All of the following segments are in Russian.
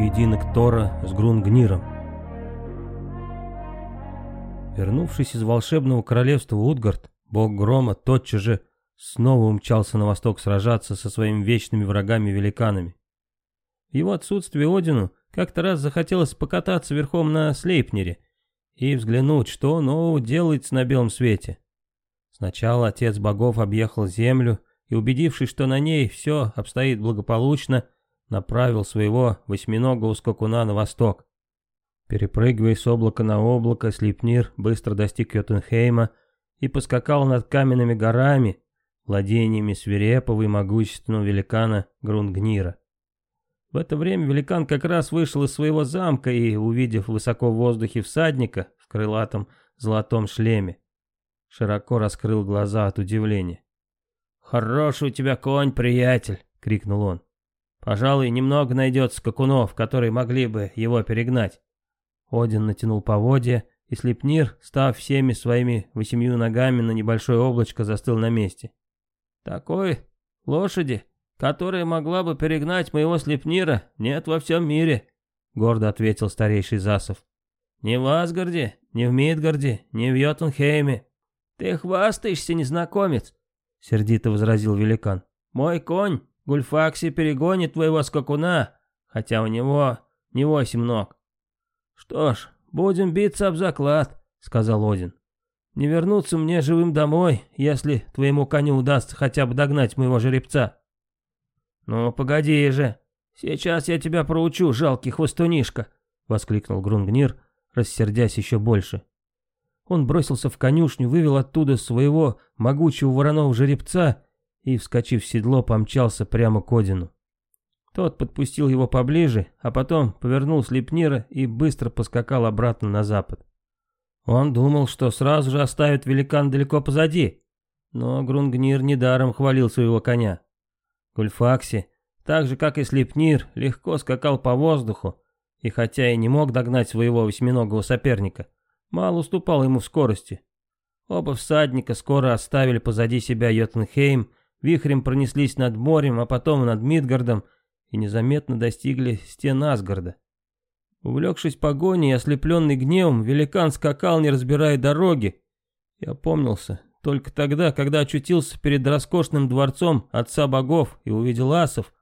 поединок Тора с Грунгниром. Вернувшись из волшебного королевства Утгард, бог грома тотчас же снова умчался на восток сражаться со своими вечными врагами-великанами. В его отсутствие Одину как-то раз захотелось покататься верхом на Слейпнере и взглянуть, что нового делается на белом свете. Сначала отец богов объехал землю и, убедившись, что на ней все обстоит благополучно, направил своего восьминогого скакуна на восток. Перепрыгивая с облака на облако, Слепнир быстро достиг Йотунхейма и поскакал над каменными горами, владениями свирепого и могущественного великана Грунгнира. В это время великан как раз вышел из своего замка и, увидев высоко в воздухе всадника в крылатом золотом шлеме, широко раскрыл глаза от удивления. «Хороший у тебя конь, приятель!» — крикнул он. «Пожалуй, немного найдется скакунов, которые могли бы его перегнать». Один натянул поводья, и Слепнир, став всеми своими восемью ногами на небольшое облачко, застыл на месте. «Такой лошади, которая могла бы перегнать моего Слепнира, нет во всем мире», — гордо ответил старейший Засов. «Ни в Асгарде, ни в Мидгарде, ни в Йотунхейме. Ты хвастаешься, незнакомец», — сердито возразил великан. «Мой конь Гульфакси перегонит твоего скакуна, хотя у него не восемь ног». «Что ж, будем биться об заклад», — сказал Один. «Не вернуться мне живым домой, если твоему коню удастся хотя бы догнать моего жеребца». «Ну, погоди же, сейчас я тебя проучу, жалкий хвостунишка», — воскликнул Грунгнир, рассердясь еще больше. Он бросился в конюшню, вывел оттуда своего могучего вороного жеребца и, вскочив в седло, помчался прямо к Одину. Тот подпустил его поближе, а потом повернул Слепнира и быстро поскакал обратно на запад. Он думал, что сразу же оставит великан далеко позади, но Грунгнир недаром хвалил своего коня. Гульфакси, так же как и Слепнир, легко скакал по воздуху, и хотя и не мог догнать своего восьминогого соперника, мало уступал ему в скорости. Оба всадника скоро оставили позади себя Йотунхейм, вихрем пронеслись над морем, а потом над Мидгардом и незаметно достигли стен Асгарда. Увлекшись погоней и ослепленный гневом, великан скакал, не разбирая дороги. Я помнился только тогда, когда очутился перед роскошным дворцом отца богов и увидел асов,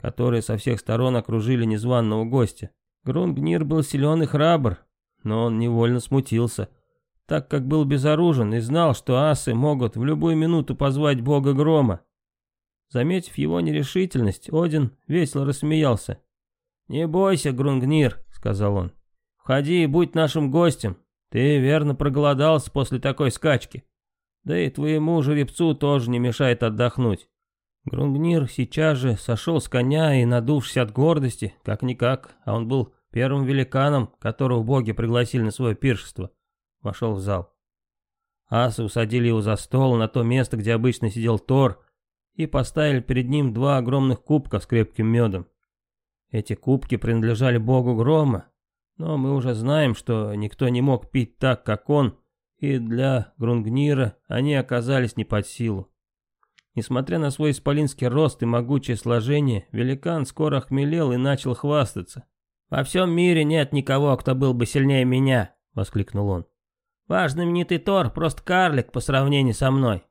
которые со всех сторон окружили незваного гостя. Грунгнир был силен и храбр, но он невольно смутился, так как был безоружен и знал, что асы могут в любую минуту позвать бога грома. Заметив его нерешительность, Один весело рассмеялся. «Не бойся, Грунгнир», — сказал он. «Входи и будь нашим гостем. Ты верно проголодался после такой скачки. Да и твоему жеребцу тоже не мешает отдохнуть». Грунгнир сейчас же сошел с коня и, надувшись от гордости, как-никак, а он был первым великаном, которого боги пригласили на свое пиршество, вошел в зал. Асы усадили его за стол на то место, где обычно сидел Тор, и поставили перед ним два огромных кубка с крепким медом. Эти кубки принадлежали богу грома, но мы уже знаем, что никто не мог пить так, как он, и для Грунгнира они оказались не под силу. Несмотря на свой исполинский рост и могучее сложение, великан скоро охмелел и начал хвастаться. «Во всем мире нет никого, кто был бы сильнее меня!» — воскликнул он. «Ваш знаменитый Тор просто карлик по сравнению со мной.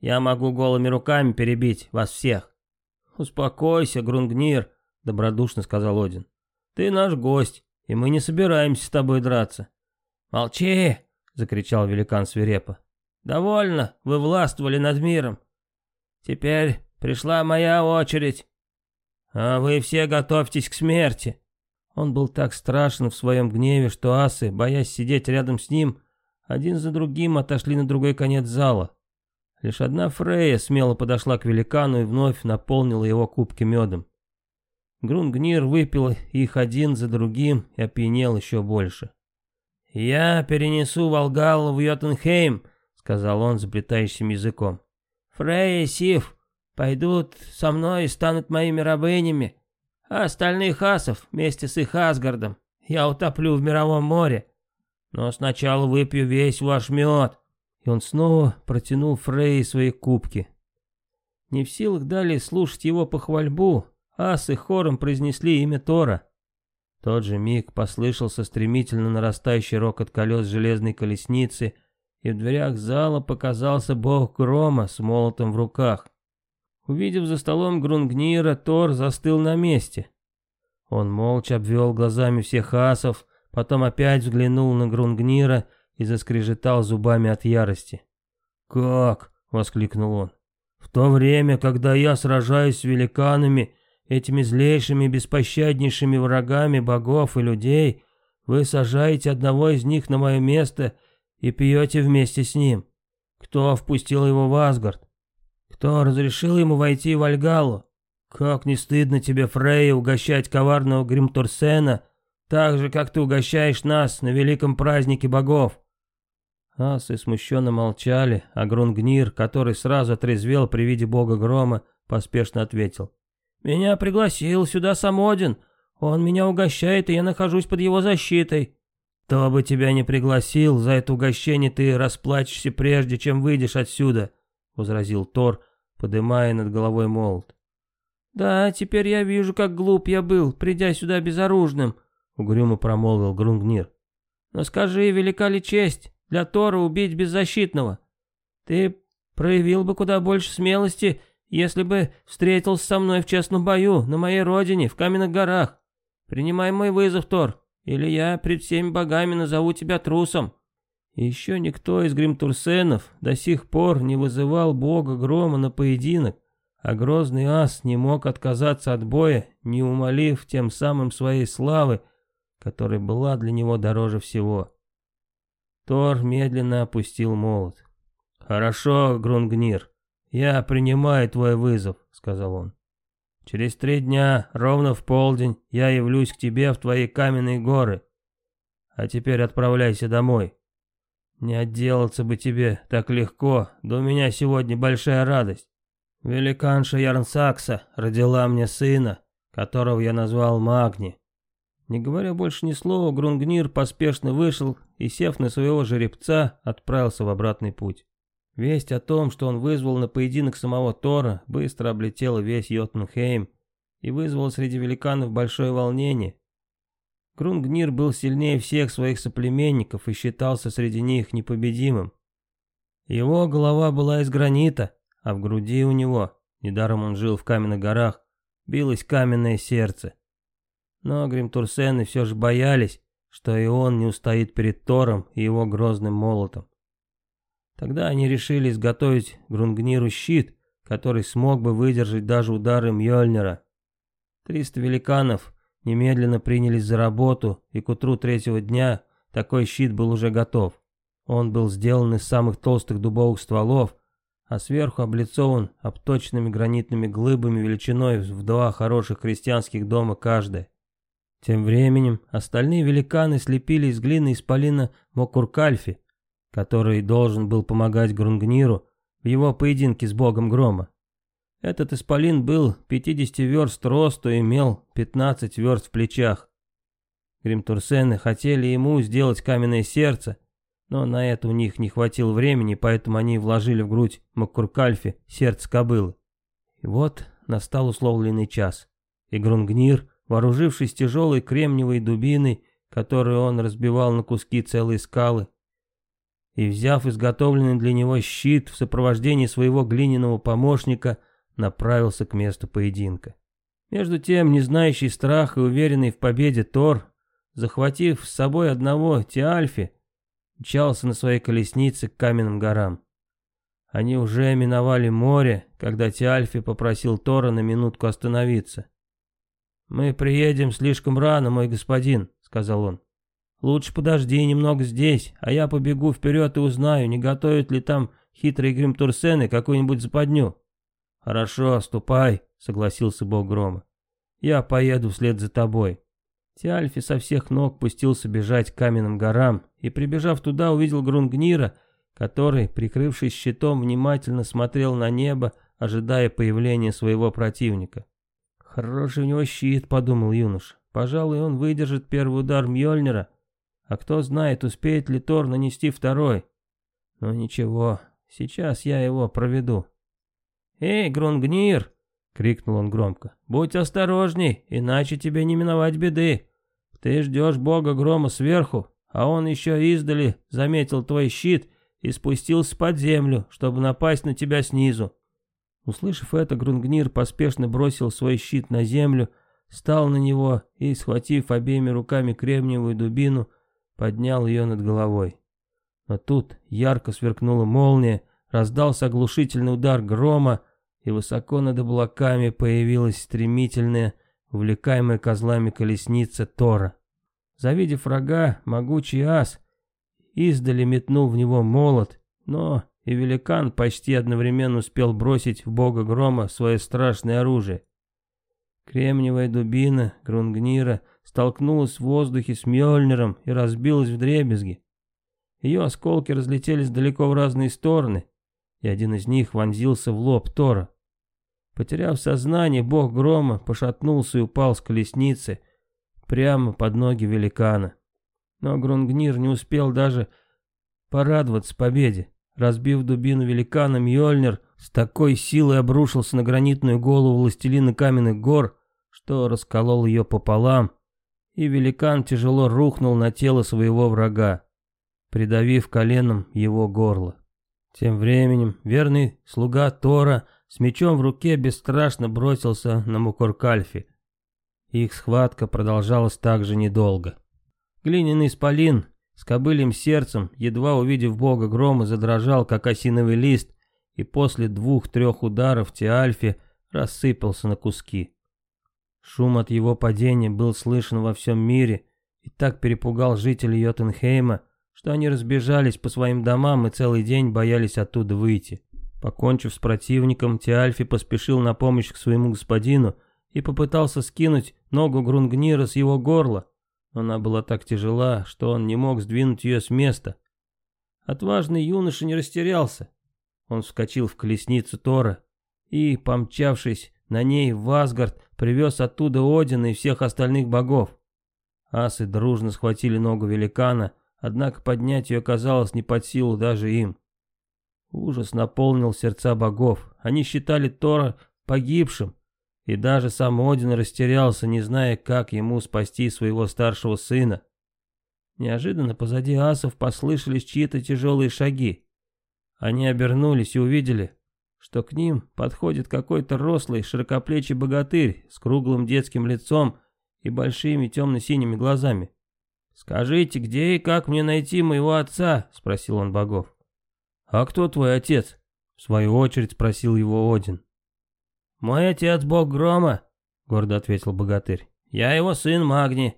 Я могу голыми руками перебить вас всех. Успокойся, Грунгнир, добродушно сказал Один. Ты наш гость, и мы не собираемся с тобой драться. Молчи, закричал великан свирепо. Довольно, вы властвовали над миром. Теперь пришла моя очередь. А вы все готовьтесь к смерти. Он был так страшен в своем гневе, что асы, боясь сидеть рядом с ним, один за другим отошли на другой конец зала. Лишь одна Фрея смело подошла к великану и вновь наполнила его кубки медом. Грунгнир выпил их один за другим и опьянел еще больше. «Я перенесу Волгалу в Йотунхейм», — сказал он заплетающим языком. «Фрея и Сив пойдут со мной и станут моими рабынями, а остальных асов вместе с их Асгардом я утоплю в мировом море. Но сначала выпью весь ваш мед, и он снова протянул Фрей свои кубки. Не в силах далее слушать его похвальбу, асы хором произнесли имя Тора. В тот же миг послышался стремительно нарастающий рокот колес железной колесницы, и в дверях зала показался бог грома с молотом в руках. Увидев за столом Грунгнира, Тор застыл на месте. Он молча обвел глазами всех асов, потом опять взглянул на Грунгнира и заскрежетал зубами от ярости. «Как?» — воскликнул он. «В то время, когда я сражаюсь с великанами, этими злейшими беспощаднейшими врагами богов и людей, вы сажаете одного из них на мое место и пьете вместе с ним. Кто впустил его в Асгард? Кто разрешил ему войти в Альгалу? Как не стыдно тебе, Фрейя, угощать коварного Гримтурсена, так же, как ты угощаешь нас на великом празднике богов?» Асы смущенно молчали, а Грунгнир, который сразу отрезвел при виде бога грома, поспешно ответил. «Меня пригласил сюда сам Один. Он меня угощает, и я нахожусь под его защитой». «Кто бы тебя не пригласил, за это угощение ты расплачешься прежде, чем выйдешь отсюда», — возразил Тор, подымая над головой молот. «Да, теперь я вижу, как глуп я был, придя сюда безоружным», — угрюмо промолвил Грунгнир. «Но скажи, велика ли честь для Тора убить беззащитного? Ты проявил бы куда больше смелости, если бы встретился со мной в честном бою на моей родине, в Каменных горах. Принимай мой вызов, Тор, или я пред всеми богами назову тебя трусом». еще никто из Гримтурсенов до сих пор не вызывал бога грома на поединок, а грозный ас не мог отказаться от боя, не умолив тем самым своей славы, которая была для него дороже всего. Тор медленно опустил молот. «Хорошо, Грунгнир, я принимаю твой вызов», — сказал он. «Через три дня, ровно в полдень, я явлюсь к тебе в твои каменные горы. А теперь отправляйся домой. Не отделаться бы тебе так легко, да у меня сегодня большая радость. Великанша Ярнсакса родила мне сына, которого я назвал Магни. Не говоря больше ни слова, Грунгнир поспешно вышел и, сев на своего жеребца, отправился в обратный путь. Весть о том, что он вызвал на поединок самого Тора, быстро облетела весь Йотунхейм и вызвала среди великанов большое волнение. Грунгнир был сильнее всех своих соплеменников и считался среди них непобедимым. Его голова была из гранита, а в груди у него, недаром он жил в каменных горах, билось каменное сердце. Но Гримтурсены все же боялись, что и он не устоит перед Тором и его грозным молотом. Тогда они решили изготовить Грунгниру щит, который смог бы выдержать даже удары Мьёльнира. Триста великанов немедленно принялись за работу, и к утру третьего дня такой щит был уже готов. Он был сделан из самых толстых дубовых стволов, а сверху облицован обточенными гранитными глыбами величиной в два хороших крестьянских дома каждая. Тем временем остальные великаны слепили из глины исполина Мокуркальфи, который должен был помогать Грунгниру в его поединке с богом грома. Этот исполин был 50 верст росту и имел 15 верст в плечах. Гримтурсены хотели ему сделать каменное сердце, но на это у них не хватило времени, поэтому они вложили в грудь Маккуркальфе сердце кобылы. И вот настал условленный час, и Грунгнир вооружившись тяжелой кремниевой дубиной, которую он разбивал на куски целые скалы, и, взяв изготовленный для него щит в сопровождении своего глиняного помощника, направился к месту поединка. Между тем, не знающий страха и уверенный в победе Тор, захватив с собой одного Тиальфи, мчался на своей колеснице к каменным горам. Они уже миновали море, когда Тиальфи попросил Тора на минутку остановиться. «Мы приедем слишком рано, мой господин», — сказал он. «Лучше подожди немного здесь, а я побегу вперед и узнаю, не готовят ли там хитрые гримтурсены какую-нибудь западню». «Хорошо, ступай», — согласился бог грома. «Я поеду вслед за тобой». Тиальфи со всех ног пустился бежать к каменным горам и, прибежав туда, увидел Грунгнира, который, прикрывшись щитом, внимательно смотрел на небо, ожидая появления своего противника. Хороший у него щит, подумал юноша. Пожалуй, он выдержит первый удар Мьёльнира, а кто знает, успеет ли Тор нанести второй. Но ничего, сейчас я его проведу. «Эй, Грунгнир!» — крикнул он громко. «Будь осторожней, иначе тебе не миновать беды. Ты ждешь бога грома сверху, а он еще издали заметил твой щит и спустился под землю, чтобы напасть на тебя снизу. Услышав это, Грунгнир поспешно бросил свой щит на землю, встал на него и, схватив обеими руками кремниевую дубину, поднял ее над головой. Но тут ярко сверкнула молния, раздался оглушительный удар грома, и высоко над облаками появилась стремительная, увлекаемая козлами колесница Тора. Завидев врага, могучий ас издали метнул в него молот, но и великан почти одновременно успел бросить в бога грома свое страшное оружие. Кремниевая дубина Грунгнира столкнулась в воздухе с Мьёльниром и разбилась в дребезги. Ее осколки разлетелись далеко в разные стороны, и один из них вонзился в лоб Тора. Потеряв сознание, бог грома пошатнулся и упал с колесницы прямо под ноги великана. Но Грунгнир не успел даже порадоваться победе. Разбив дубину великана, Мьёльнир с такой силой обрушился на гранитную голову властелина каменных гор, что расколол ее пополам, и великан тяжело рухнул на тело своего врага, придавив коленом его горло. Тем временем верный слуга Тора с мечом в руке бесстрашно бросился на Мукуркальфи. Их схватка продолжалась также недолго. Глиняный исполин с кобылем сердцем, едва увидев бога грома, задрожал, как осиновый лист, и после двух-трех ударов Тиальфи рассыпался на куски. Шум от его падения был слышен во всем мире и так перепугал жителей Йотенхейма, что они разбежались по своим домам и целый день боялись оттуда выйти. Покончив с противником, Тиальфи поспешил на помощь к своему господину и попытался скинуть ногу Грунгнира с его горла, она была так тяжела, что он не мог сдвинуть ее с места. Отважный юноша не растерялся. Он вскочил в колесницу Тора и, помчавшись на ней в Асгард, привез оттуда Одина и всех остальных богов. Асы дружно схватили ногу великана, однако поднять ее казалось не под силу даже им. Ужас наполнил сердца богов. Они считали Тора погибшим, и даже сам Один растерялся, не зная, как ему спасти своего старшего сына. Неожиданно позади асов послышались чьи-то тяжелые шаги. Они обернулись и увидели, что к ним подходит какой-то рослый, широкоплечий богатырь с круглым детским лицом и большими темно-синими глазами. «Скажите, где и как мне найти моего отца?» — спросил он богов. «А кто твой отец?» — в свою очередь спросил его Один. «Мой отец бог грома», — гордо ответил богатырь. «Я его сын Магни.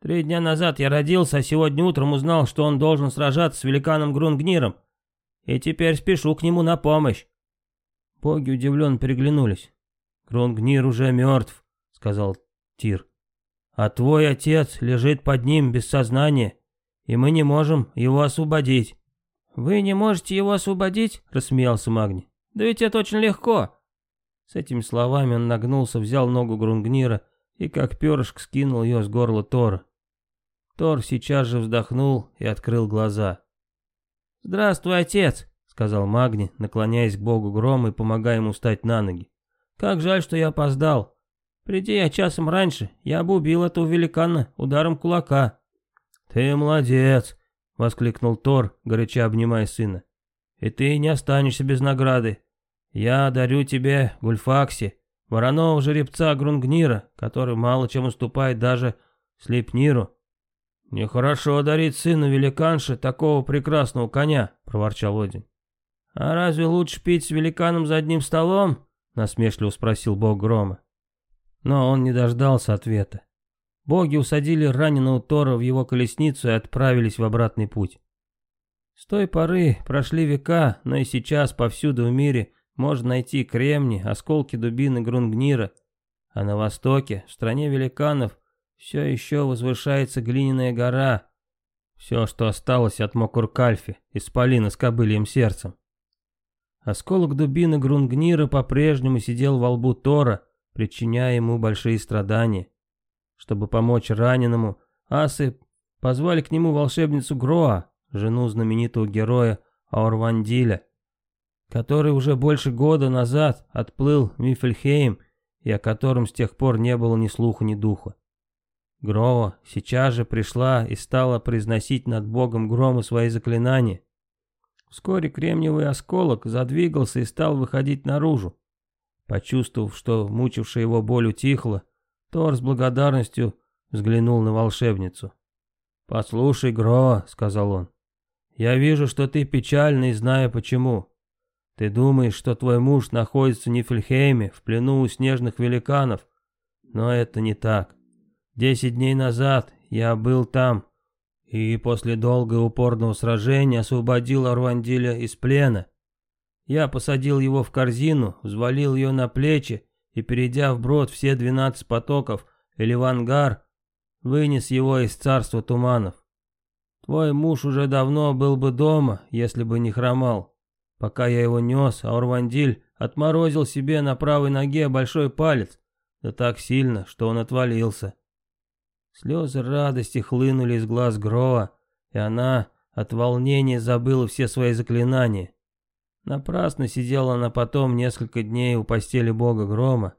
Три дня назад я родился, а сегодня утром узнал, что он должен сражаться с великаном Грунгниром. И теперь спешу к нему на помощь. Боги удивленно переглянулись. «Грунгнир уже мертв», — сказал Тир. «А твой отец лежит под ним без сознания, и мы не можем его освободить». «Вы не можете его освободить?» — рассмеялся Магни. «Да ведь это очень легко». С этими словами он нагнулся, взял ногу Грунгнира и как перышко скинул ее с горла Тора. Тор сейчас же вздохнул и открыл глаза. «Здравствуй, отец!» сказал Магни, наклоняясь к богу грома и помогая ему встать на ноги. «Как жаль, что я опоздал. Приди я часом раньше, я бы убил этого великана ударом кулака». «Ты молодец!» — воскликнул Тор, горяча обнимая сына. «И ты не останешься без награды. Я дарю тебе Гульфакси, вороного жеребца Грунгнира, который мало чем уступает даже Слепниру». «Нехорошо дарить сыну великанши такого прекрасного коня», — проворчал Один. «А разве лучше пить с великаном за одним столом?» — насмешливо спросил бог грома. Но он не дождался ответа. Боги усадили раненого Тора в его колесницу и отправились в обратный путь. С той поры прошли века, но и сейчас повсюду в мире можно найти кремни, осколки дубины Грунгнира, а на востоке, в стране великанов, все еще возвышается глиняная гора, все, что осталось от Мокуркальфи, исполина с кобыльем сердцем. Осколок дубины Грунгнира по-прежнему сидел во лбу Тора, причиняя ему большие страдания. Чтобы помочь раненому, асы позвали к нему волшебницу Гроа, жену знаменитого героя Аурвандиля, который уже больше года назад отплыл в Мифельхейм и о котором с тех пор не было ни слуха, ни духа. Грова сейчас же пришла и стала произносить над богом грома свои заклинания. Вскоре кремниевый осколок задвигался и стал выходить наружу. Почувствовав, что мучившая его боль утихла, Тор с благодарностью взглянул на волшебницу. «Послушай, Гро», — сказал он, — «я вижу, что ты печальна и знаю почему. Ты думаешь, что твой муж находится в Нифльхейме, в плену у снежных великанов, но это не так. Десять дней назад я был там, и после долгого упорного сражения освободил Арвандиля из плена. Я посадил его в корзину, взвалил ее на плечи и, перейдя вброд все двенадцать потоков Эливангар, вынес его из царства туманов. Твой муж уже давно был бы дома, если бы не хромал. Пока я его нес, Аурвандиль отморозил себе на правой ноге большой палец, да так сильно, что он отвалился. Слезы радости хлынули из глаз Гроа, и она от волнения забыла все свои заклинания. Напрасно сидела она потом несколько дней у постели бога Грома.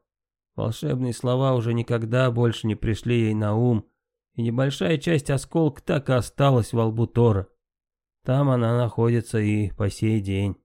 Волшебные слова уже никогда больше не пришли ей на ум, и небольшая часть осколка так и осталась во лбу Тора. Там она находится и по сей день.